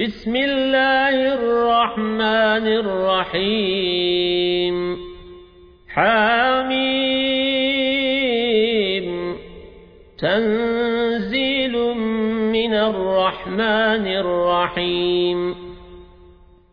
بسم الله الرحمن الرحيم. حميم. تنزيل من الرحمن الرحيم.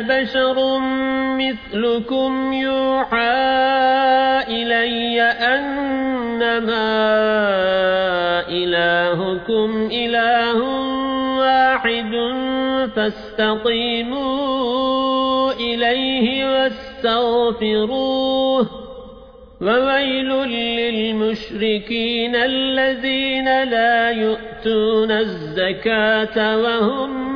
بشر مثلكم يوحى إلي أنما إلهكم إله واحد فاستقيموا إليه واستغفروه وويل للمشركين الذين لا يؤتون الزكاة وهم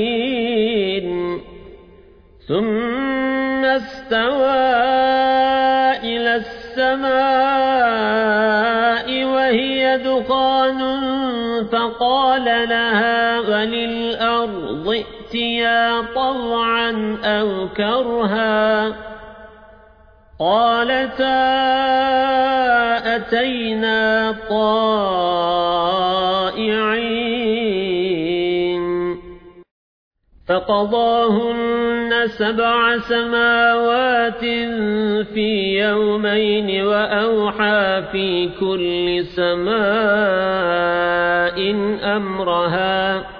للسائلين ثم استوى إلى السماء وهي دخان فقال لها وللأرض ائتيا طوعا أو كرها. قالتا أتينا طائعين فقضاهن سبع سماوات في يومين وأوحى في كل سماء أمرها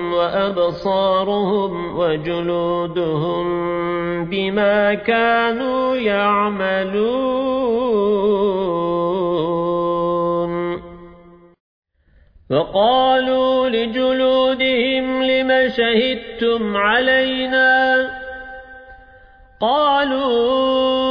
وأبصارهم وجلودهم بما كانوا يعملون. وقالوا لجلودهم لم شهدتم علينا؟ قالوا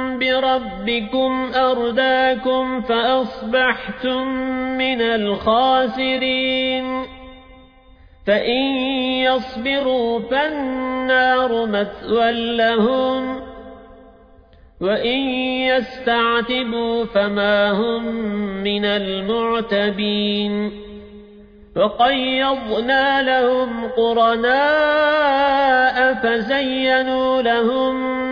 بربكم أرداكم فأصبحتم من الخاسرين. فإن يصبروا فالنار مثوى لهم وإن يستعتبوا فما هم من المعتبين. وقيضنا لهم قرناء فزينوا لهم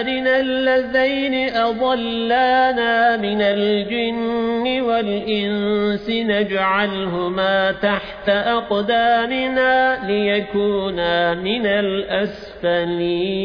أرنا الذين أضلانا من الجن والإنس نجعلهما تحت أقدامنا ليكونا من الأسفلين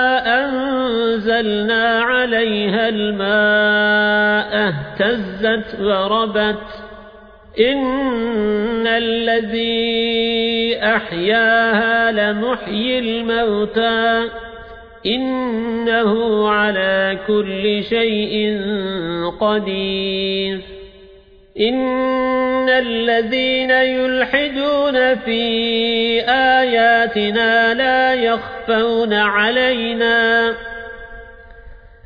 أنزلنا عليها الماء اهتزت وربت. إن الذي أحياها لمحيي الموتى. إنه على كل شيء قدير. إن الذين يلحدون في آياتنا لا يخفون علينا.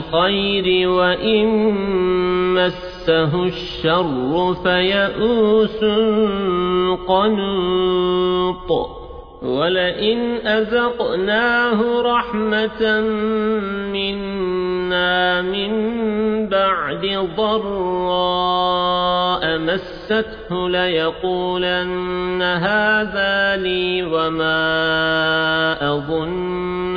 الخير وإن مسه الشر فيئوس قنوط ولئن أذقناه رحمة منا من بعد ضراء مسته ليقولن هذا لي وما أظن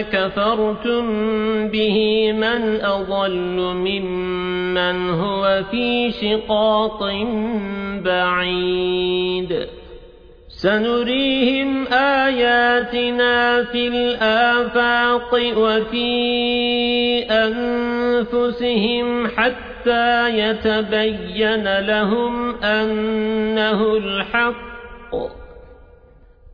كفرتم به من أضل ممن هو في شقاق بعيد. سنريهم آياتنا في الآفاق وفي أنفسهم حتى يتبين لهم أنه الحق.